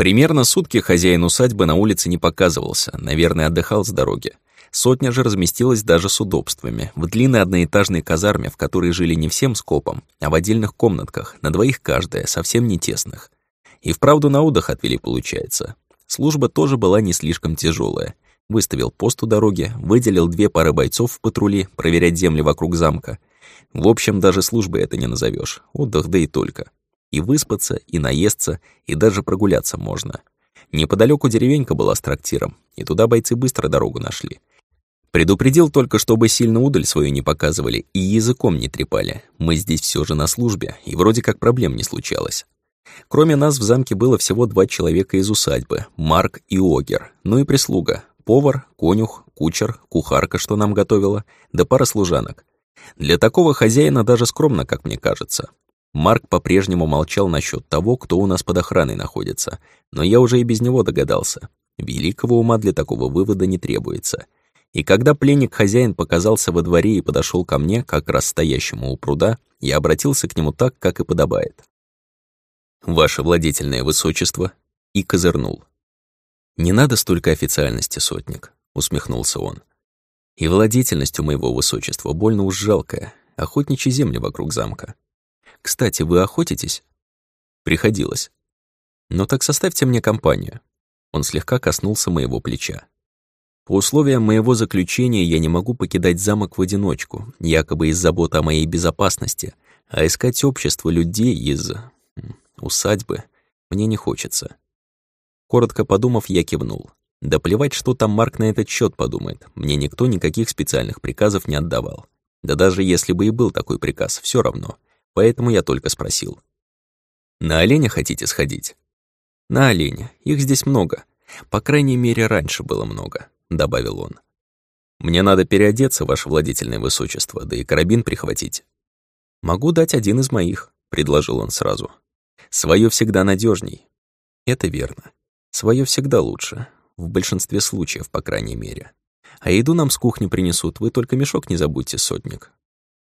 Примерно сутки хозяин усадьбы на улице не показывался, наверное, отдыхал с дороги. Сотня же разместилась даже с удобствами, в длинной одноэтажной казарме, в которой жили не всем скопом, а в отдельных комнатках, на двоих каждая, совсем не тесных. И вправду на отдых отвели, получается. Служба тоже была не слишком тяжелая. Выставил пост у дороги, выделил две пары бойцов в патрули, проверять земли вокруг замка. В общем, даже службой это не назовешь, отдых да и только. И выспаться, и наесться, и даже прогуляться можно. Неподалеку деревенька была с трактиром, и туда бойцы быстро дорогу нашли. Предупредил только, чтобы сильно удаль свою не показывали и языком не трепали. Мы здесь все же на службе, и вроде как проблем не случалось. Кроме нас в замке было всего два человека из усадьбы — Марк и Огер, ну и прислуга — повар, конюх, кучер, кухарка, что нам готовила, да пара служанок. Для такого хозяина даже скромно, как мне кажется. Марк по-прежнему молчал насчет того, кто у нас под охраной находится, но я уже и без него догадался. Великого ума для такого вывода не требуется. И когда пленник-хозяин показался во дворе и подошел ко мне, как раз стоящему у пруда, я обратился к нему так, как и подобает. «Ваше владетельное высочество», и козырнул. «Не надо столько официальности, сотник», — усмехнулся он. «И владетельность у моего высочества больно уж жалкая, охотничьи земли вокруг замка. Кстати, вы охотитесь?» «Приходилось». «Ну так составьте мне компанию». Он слегка коснулся моего плеча. По условиям моего заключения я не могу покидать замок в одиночку, якобы из заботы о моей безопасности, а искать общество людей из... усадьбы мне не хочется. Коротко подумав, я кивнул. Да плевать, что там Марк на этот счет подумает. Мне никто никаких специальных приказов не отдавал. Да даже если бы и был такой приказ, все равно поэтому я только спросил. «На оленя хотите сходить?» «На оленя. Их здесь много. По крайней мере, раньше было много», — добавил он. «Мне надо переодеться, ваше владетельное высочество, да и карабин прихватить». «Могу дать один из моих», — предложил он сразу. Своё всегда надежней. Это верно. Своё всегда лучше. В большинстве случаев, по крайней мере. А еду нам с кухни принесут, вы только мешок не забудьте, сотник.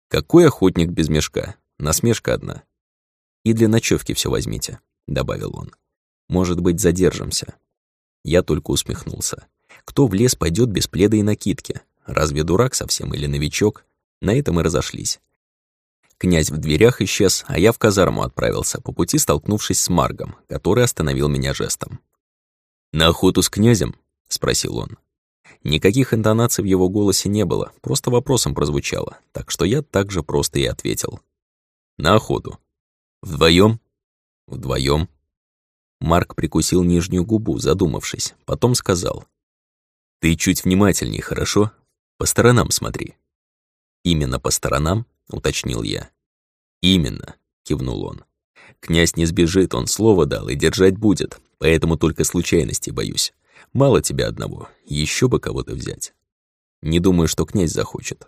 Какой охотник без мешка? Насмешка одна. «И для ночевки все возьмите», — добавил он. «Может быть, задержимся». Я только усмехнулся. Кто в лес пойдет без пледа и накидки? Разве дурак совсем или новичок? На этом и разошлись. Князь в дверях исчез, а я в казарму отправился, по пути столкнувшись с Маргом, который остановил меня жестом. «На охоту с князем?» — спросил он. Никаких интонаций в его голосе не было, просто вопросом прозвучало, так что я также просто и ответил. На охоту. Вдвоем? Вдвоем. Марк прикусил нижнюю губу, задумавшись, потом сказал. «Ты чуть внимательней, хорошо? По сторонам смотри». «Именно по сторонам?» — уточнил я. «Именно», — кивнул он. «Князь не сбежит, он слово дал и держать будет, поэтому только случайности боюсь. Мало тебя одного, еще бы кого-то взять. Не думаю, что князь захочет».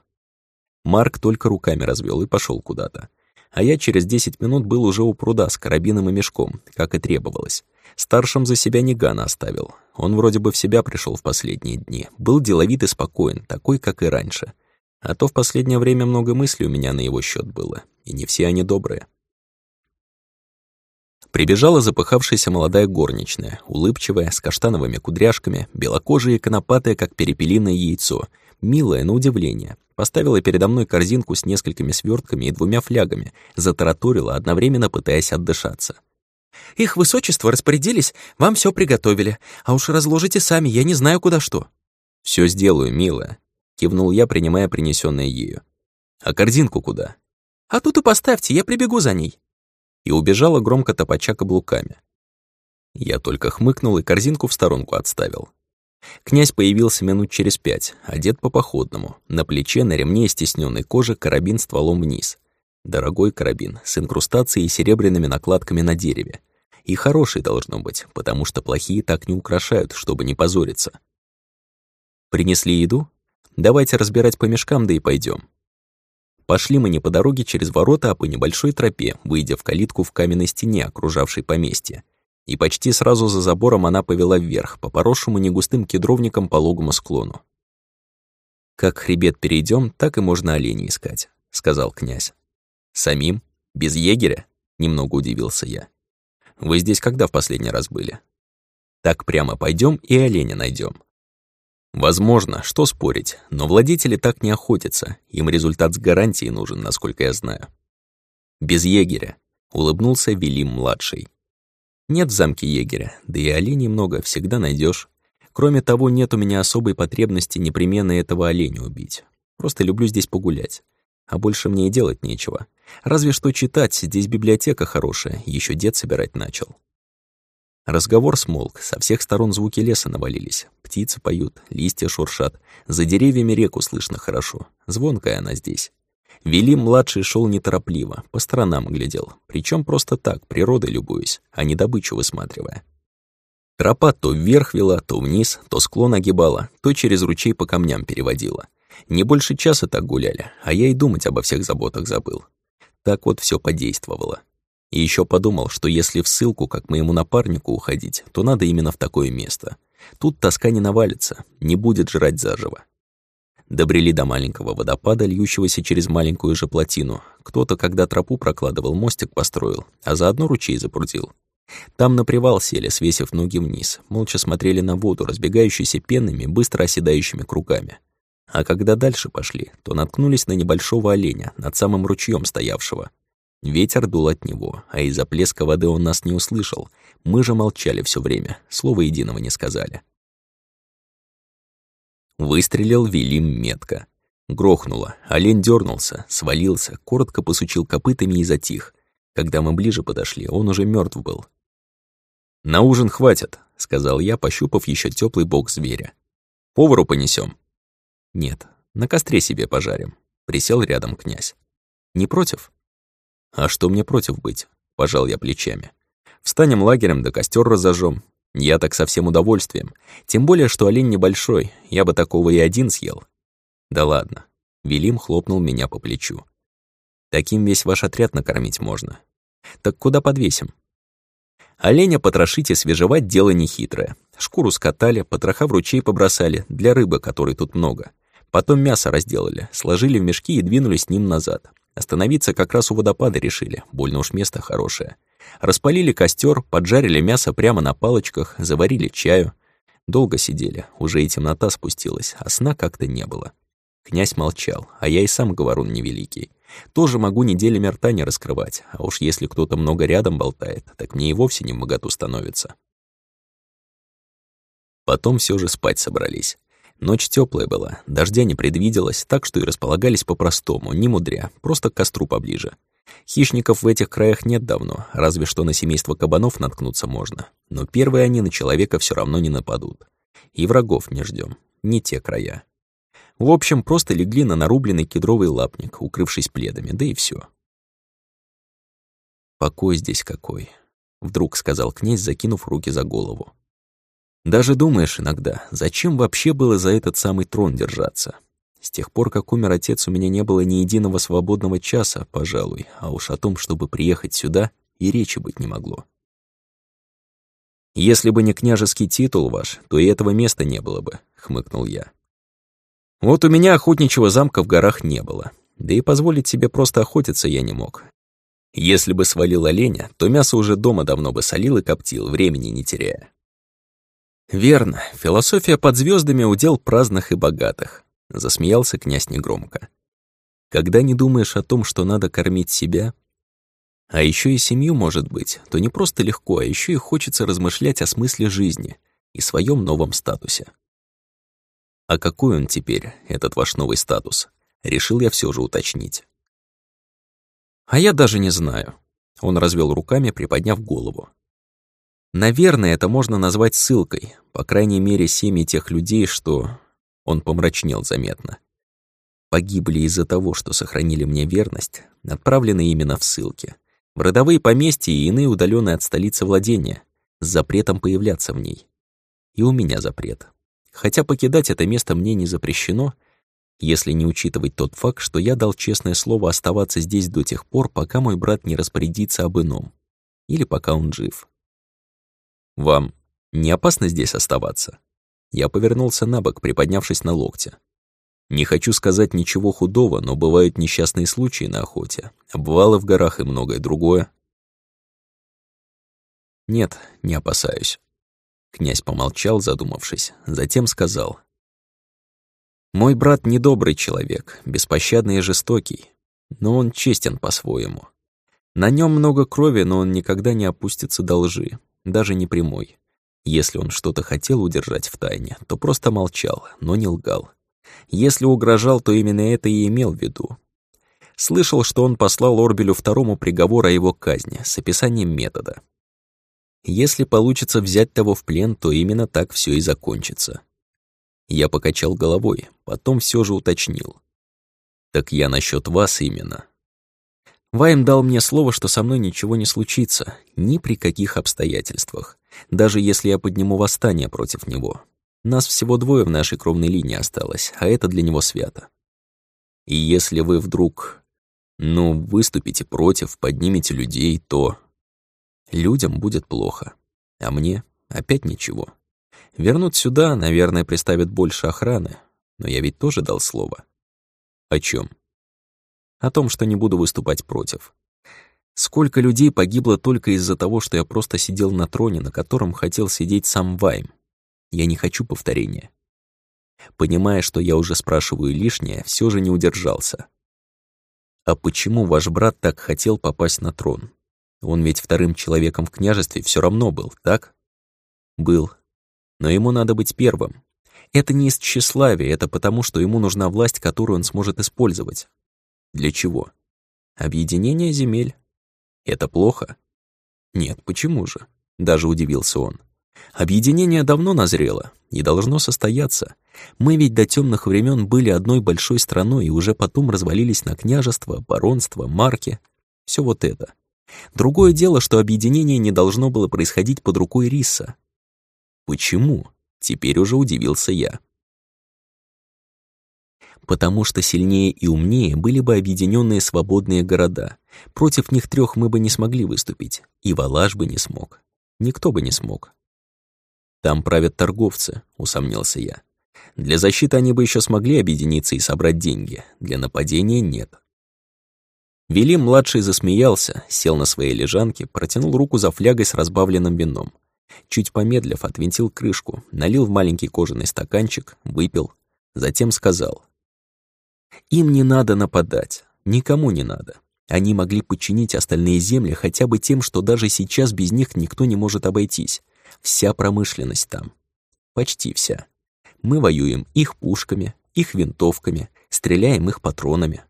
Марк только руками развел и пошел куда-то а я через 10 минут был уже у пруда с карабином и мешком, как и требовалось. Старшим за себя Нигана оставил. Он вроде бы в себя пришел в последние дни. Был деловит и спокоен, такой, как и раньше. А то в последнее время много мыслей у меня на его счет было, и не все они добрые. Прибежала запыхавшаяся молодая горничная, улыбчивая, с каштановыми кудряшками, белокожая и конопатая, как перепелиное яйцо, милая на удивление, Поставила передо мной корзинку с несколькими свертками и двумя флягами, затараторила, одновременно пытаясь отдышаться. «Их высочество распорядились, вам все приготовили, а уж разложите сами, я не знаю, куда что». Все сделаю, милая», — кивнул я, принимая принесенное ею. «А корзинку куда?» «А тут и поставьте, я прибегу за ней». И убежала громко топача каблуками. Я только хмыкнул и корзинку в сторонку отставил. Князь появился минут через пять, одет по-походному. На плече на ремне из стесненной кожи карабин стволом вниз. Дорогой карабин, с инкрустацией и серебряными накладками на дереве. И хороший должно быть, потому что плохие так не украшают, чтобы не позориться. Принесли еду? Давайте разбирать по мешкам, да и пойдем. Пошли мы не по дороге через ворота, а по небольшой тропе, выйдя в калитку в каменной стене, окружавшей поместье и почти сразу за забором она повела вверх, по поросшему негустым кедровникам пологому склону. «Как хребет перейдем, так и можно оленей искать», — сказал князь. «Самим? Без егеря?» — немного удивился я. «Вы здесь когда в последний раз были?» Так прямо пойдем и оленя найдем. Возможно, что спорить, но владетели так не охотятся, им результат с гарантией нужен, насколько я знаю. Без егеря, улыбнулся Велим-младший. Нет в замке егеря, да и оленей много, всегда найдешь. Кроме того, нет у меня особой потребности непременно этого оленя убить. Просто люблю здесь погулять. А больше мне и делать нечего. Разве что читать, здесь библиотека хорошая, еще дед собирать начал. Разговор смолк, со всех сторон звуки леса навалились. Птицы поют, листья шуршат. За деревьями реку слышно хорошо. Звонкая она здесь. Велим-младший шел неторопливо, по сторонам глядел. причем просто так, природой любуясь, а не добычу высматривая. Тропа то вверх вела, то вниз, то склон огибала, то через ручей по камням переводила. Не больше часа так гуляли, а я и думать обо всех заботах забыл. Так вот все подействовало. И еще подумал, что если в ссылку, как моему напарнику, уходить, то надо именно в такое место. Тут тоска не навалится, не будет жрать заживо. Добрели до маленького водопада, льющегося через маленькую же плотину. Кто-то, когда тропу прокладывал, мостик построил, а заодно ручей запрудил. Там на привал сели, свесив ноги вниз, молча смотрели на воду, разбегающуюся пенными, быстро оседающими кругами. А когда дальше пошли, то наткнулись на небольшого оленя, над самым ручьем стоявшего. Ветер дул от него, а из-за плеска воды он нас не услышал. Мы же молчали все время, слова единого не сказали. Выстрелил Велим метко. Грохнуло, олень дернулся, свалился, коротко посучил копытами и затих. Когда мы ближе подошли, он уже мертв был. «На ужин хватит», — сказал я, пощупав еще теплый бок зверя. «Повару понесем. «Нет, на костре себе пожарим», — присел рядом князь. «Не против?» «А что мне против быть?» — пожал я плечами. «Встанем лагерем, да костер разожжем. Я так со всем удовольствием. Тем более, что олень небольшой, я бы такого и один съел». «Да ладно». Велим хлопнул меня по плечу. «Таким весь ваш отряд накормить можно. Так куда подвесим?» Оленя потрошить и свежевать дело нехитрое. Шкуру скатали, потроха в ручей побросали, для рыбы, которой тут много. Потом мясо разделали, сложили в мешки и двинулись с ним назад. Остановиться как раз у водопада решили, больно уж место хорошее. Распалили костер, поджарили мясо прямо на палочках, заварили чаю. Долго сидели, уже и темнота спустилась, а сна как-то не было. Князь молчал, а я и сам говорун невеликий. Тоже могу неделями рта не раскрывать, а уж если кто-то много рядом болтает, так мне и вовсе не моготу становится. Потом все же спать собрались. Ночь теплая была, дождя не предвиделось, так что и располагались по-простому, не мудря, просто к костру поближе. Хищников в этих краях нет давно, разве что на семейство кабанов наткнуться можно. Но первые они на человека все равно не нападут. И врагов не ждем, не те края. В общем, просто легли на нарубленный кедровый лапник, укрывшись пледами, да и все. «Покой здесь какой», — вдруг сказал князь, закинув руки за голову. «Даже думаешь иногда, зачем вообще было за этот самый трон держаться? С тех пор, как умер отец, у меня не было ни единого свободного часа, пожалуй, а уж о том, чтобы приехать сюда, и речи быть не могло. «Если бы не княжеский титул ваш, то и этого места не было бы», — хмыкнул я. Вот у меня охотничьего замка в горах не было. Да и позволить себе просто охотиться я не мог. Если бы свалил оленя, то мясо уже дома давно бы солил и коптил, времени не теряя. Верно, философия под звездами удел праздных и богатых, засмеялся князь негромко. Когда не думаешь о том, что надо кормить себя, а еще и семью, может быть, то не просто легко, а еще и хочется размышлять о смысле жизни и своем новом статусе. А какой он теперь, этот ваш новый статус? Решил я все же уточнить. А я даже не знаю. Он развел руками, приподняв голову. Наверное, это можно назвать ссылкой, по крайней мере, семьи тех людей, что... Он помрачнел заметно. Погибли из-за того, что сохранили мне верность, отправлены именно в ссылки. В родовые поместья и иные удаленные от столицы владения, с запретом появляться в ней. И у меня запрет. Хотя покидать это место мне не запрещено, если не учитывать тот факт, что я дал честное слово оставаться здесь до тех пор, пока мой брат не распорядится об ином. Или пока он жив. «Вам не опасно здесь оставаться?» Я повернулся на бок, приподнявшись на локте. Не хочу сказать ничего худого, но бывают несчастные случаи на охоте, обвалы в горах и многое другое. Нет, не опасаюсь. Князь помолчал, задумавшись, затем сказал. «Мой брат недобрый человек, беспощадный и жестокий, но он честен по-своему. На нем много крови, но он никогда не опустится до лжи, даже не прямой. Если он что-то хотел удержать в тайне, то просто молчал, но не лгал. Если угрожал, то именно это и имел в виду. Слышал, что он послал Орбелю второму приговор о его казни с описанием метода. Если получится взять того в плен, то именно так все и закончится. Я покачал головой, потом все же уточнил. «Так я насчет вас именно». Вайм дал мне слово, что со мной ничего не случится, ни при каких обстоятельствах, даже если я подниму восстание против него. Нас всего двое в нашей кровной линии осталось, а это для него свято. И если вы вдруг, ну, выступите против, поднимете людей, то... Людям будет плохо, а мне опять ничего. Вернут сюда, наверное, приставят больше охраны, но я ведь тоже дал слово. О чем? О том, что не буду выступать против. Сколько людей погибло только из-за того, что я просто сидел на троне, на котором хотел сидеть сам Вайм. Я не хочу повторения. Понимая, что я уже спрашиваю лишнее, все же не удержался. А почему ваш брат так хотел попасть на трон? Он ведь вторым человеком в княжестве все равно был, так? Был. Но ему надо быть первым. Это не из тщеславия, это потому, что ему нужна власть, которую он сможет использовать. Для чего? Объединение земель. Это плохо? Нет, почему же? Даже удивился он. Объединение давно назрело и должно состояться. Мы ведь до темных времен были одной большой страной и уже потом развалились на княжество, баронство, марки. Все вот это. Другое дело, что объединение не должно было происходить под рукой Риса. Почему? Теперь уже удивился я. Потому что сильнее и умнее были бы объединенные свободные города. Против них трех мы бы не смогли выступить, и Валаш бы не смог. Никто бы не смог. Там правят торговцы, усомнился я. Для защиты они бы еще смогли объединиться и собрать деньги, для нападения нет. Велим-младший засмеялся, сел на своей лежанке, протянул руку за флягой с разбавленным вином. Чуть помедлив, отвинтил крышку, налил в маленький кожаный стаканчик, выпил, затем сказал. «Им не надо нападать, никому не надо. Они могли подчинить остальные земли хотя бы тем, что даже сейчас без них никто не может обойтись. Вся промышленность там. Почти вся. Мы воюем их пушками, их винтовками, стреляем их патронами.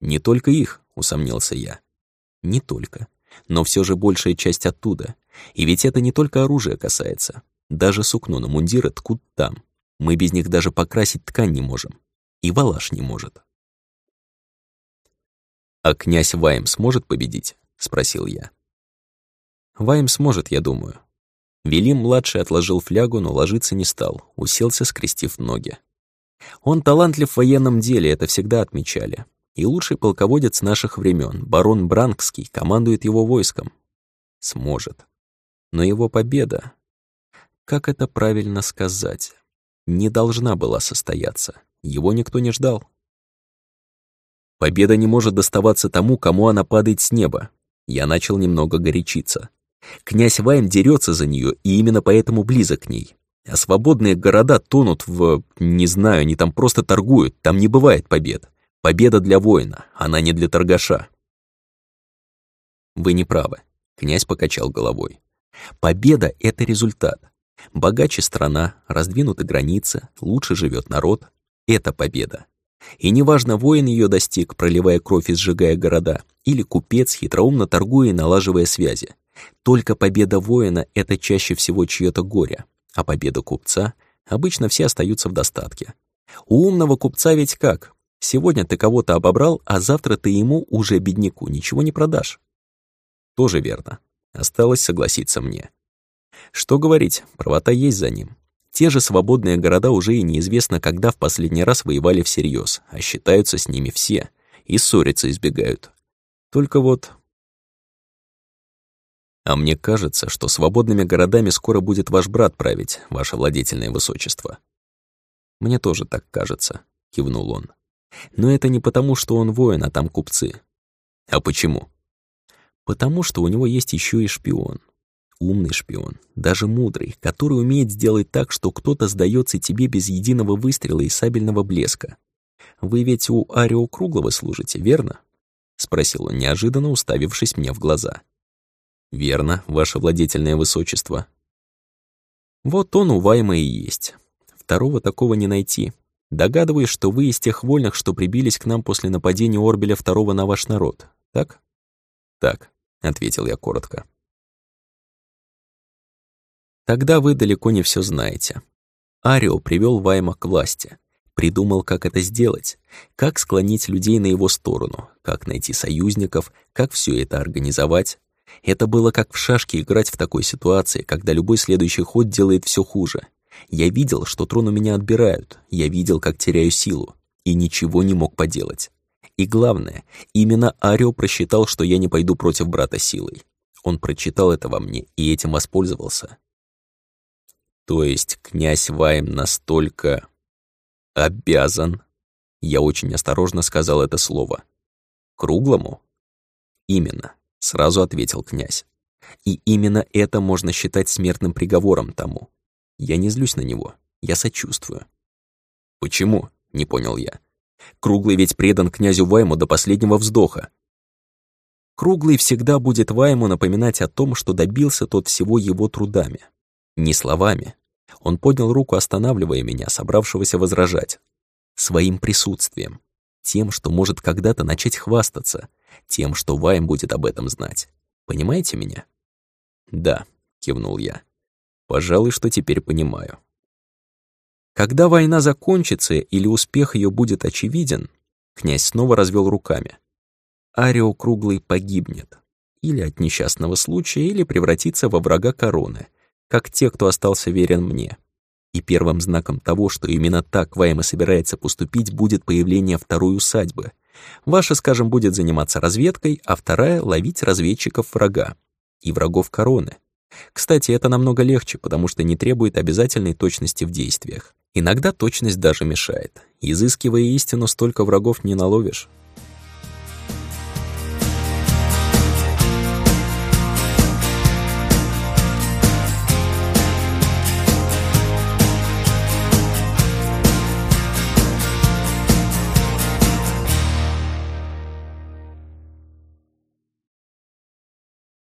Не только их, усомнился я. Не только. Но все же большая часть оттуда. И ведь это не только оружие касается. Даже сукно на мундиры ткут там. Мы без них даже покрасить ткань не можем. И валаш не может. «А князь Вайм сможет победить?» — спросил я. «Вайм сможет, я думаю». Велим-младший отложил флягу, но ложиться не стал, уселся, скрестив ноги. Он талантлив в военном деле, это всегда отмечали и лучший полководец наших времен, барон Бранкский, командует его войском. Сможет. Но его победа, как это правильно сказать, не должна была состояться. Его никто не ждал. Победа не может доставаться тому, кому она падает с неба. Я начал немного горячиться. Князь Вайм дерется за нее, и именно поэтому близок к ней. А свободные города тонут в... Не знаю, они там просто торгуют, там не бывает побед. Победа для воина, она не для торгаша. Вы не правы, князь покачал головой. Победа — это результат. Богаче страна, раздвинуты границы, лучше живет народ. Это победа. И неважно, воин ее достиг, проливая кровь и сжигая города, или купец, хитроумно торгуя и налаживая связи. Только победа воина — это чаще всего чье-то горе, а победа купца — обычно все остаются в достатке. У умного купца ведь как? Сегодня ты кого-то обобрал, а завтра ты ему, уже бедняку, ничего не продашь. Тоже верно. Осталось согласиться мне. Что говорить, правота есть за ним. Те же свободные города уже и неизвестно, когда в последний раз воевали всерьез, а считаются с ними все, и ссориться избегают. Только вот... А мне кажется, что свободными городами скоро будет ваш брат править, ваше владетельное высочество. Мне тоже так кажется, кивнул он. Но это не потому, что он воин, а там купцы. А почему? Потому что у него есть еще и шпион. Умный шпион, даже мудрый, который умеет сделать так, что кто-то сдается тебе без единого выстрела и сабельного блеска. Вы ведь у Арио Круглого служите, верно? Спросил он неожиданно, уставившись мне в глаза. Верно, ваше владетельное высочество. Вот он у Вайма и есть. Второго такого не найти. Догадываюсь, что вы из тех вольных, что прибились к нам после нападения Орбеля II на ваш народ, так? Так, ответил я коротко. Тогда вы далеко не все знаете. Арио привел Вайма к власти, придумал, как это сделать, как склонить людей на его сторону, как найти союзников, как все это организовать. Это было как в шашки играть в такой ситуации, когда любой следующий ход делает все хуже. Я видел, что трон у меня отбирают, я видел, как теряю силу, и ничего не мог поделать. И главное, именно Арио просчитал, что я не пойду против брата силой. Он прочитал это во мне и этим воспользовался. То есть князь Вайм настолько... обязан? Я очень осторожно сказал это слово. Круглому? Именно, сразу ответил князь. И именно это можно считать смертным приговором тому. Я не злюсь на него, я сочувствую. Почему? Не понял я. Круглый ведь предан князю Вайму до последнего вздоха. Круглый всегда будет Вайму напоминать о том, что добился тот всего его трудами. Не словами. Он поднял руку, останавливая меня, собравшегося возражать. Своим присутствием. Тем, что может когда-то начать хвастаться. Тем, что Вайм будет об этом знать. Понимаете меня? «Да», — кивнул я. «Пожалуй, что теперь понимаю». Когда война закончится или успех ее будет очевиден, князь снова развел руками. Арио Круглый погибнет. Или от несчастного случая, или превратится во врага короны, как те, кто остался верен мне. И первым знаком того, что именно так Вайма собирается поступить, будет появление второй усадьбы. Ваша, скажем, будет заниматься разведкой, а вторая — ловить разведчиков врага. И врагов короны. Кстати, это намного легче, потому что не требует обязательной точности в действиях. Иногда точность даже мешает. Изыскивая истину, столько врагов не наловишь.